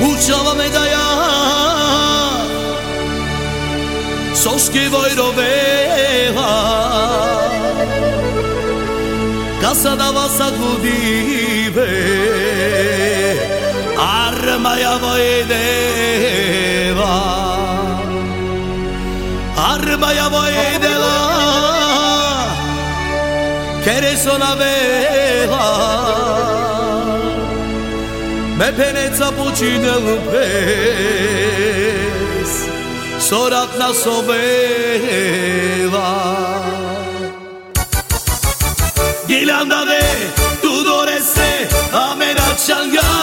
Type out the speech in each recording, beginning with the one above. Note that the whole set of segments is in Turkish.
Učava medaja Soški vojrovela Kasadava sad vudive Armaja vojdeva Armaja vojdela Keresona vela me peneța puțină pes Sorat na soveva Gilanda de tu dorese amena changa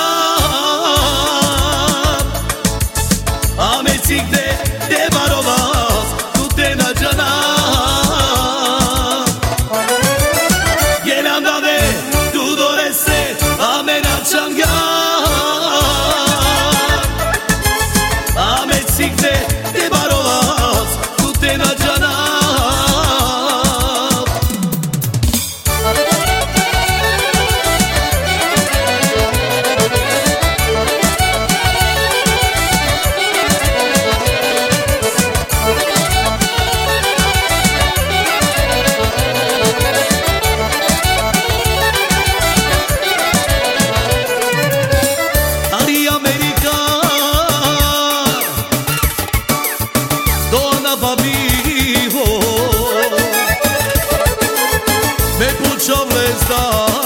chovesse dehors.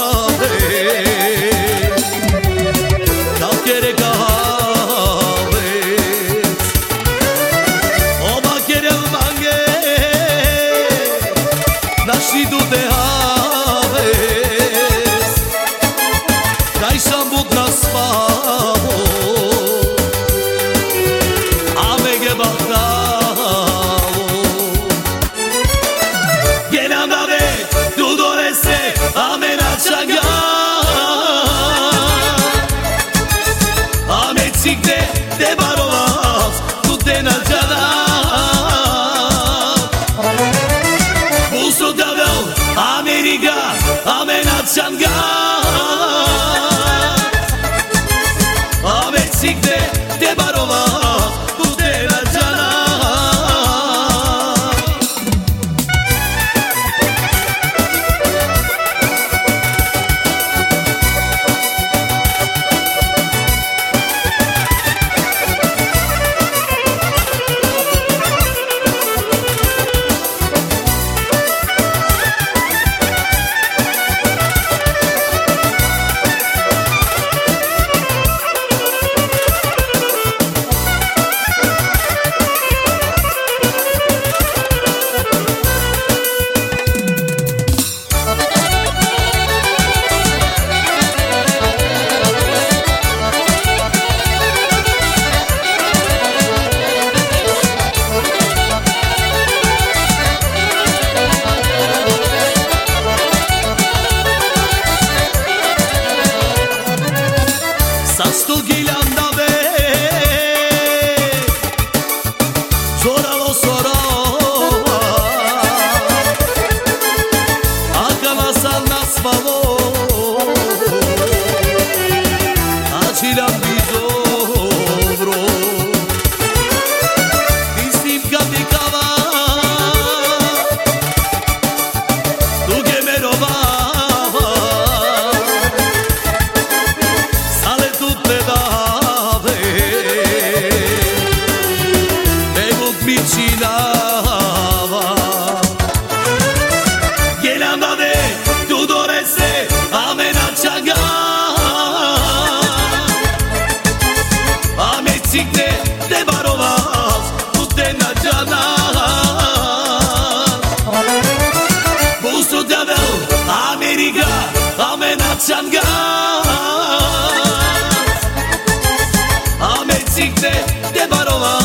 գա ամենացյան գա sto ghilanda be. Zora lo sora Akama san 보스로다벨 아메리카 아메나 찬가. 아메 찍대 대바로와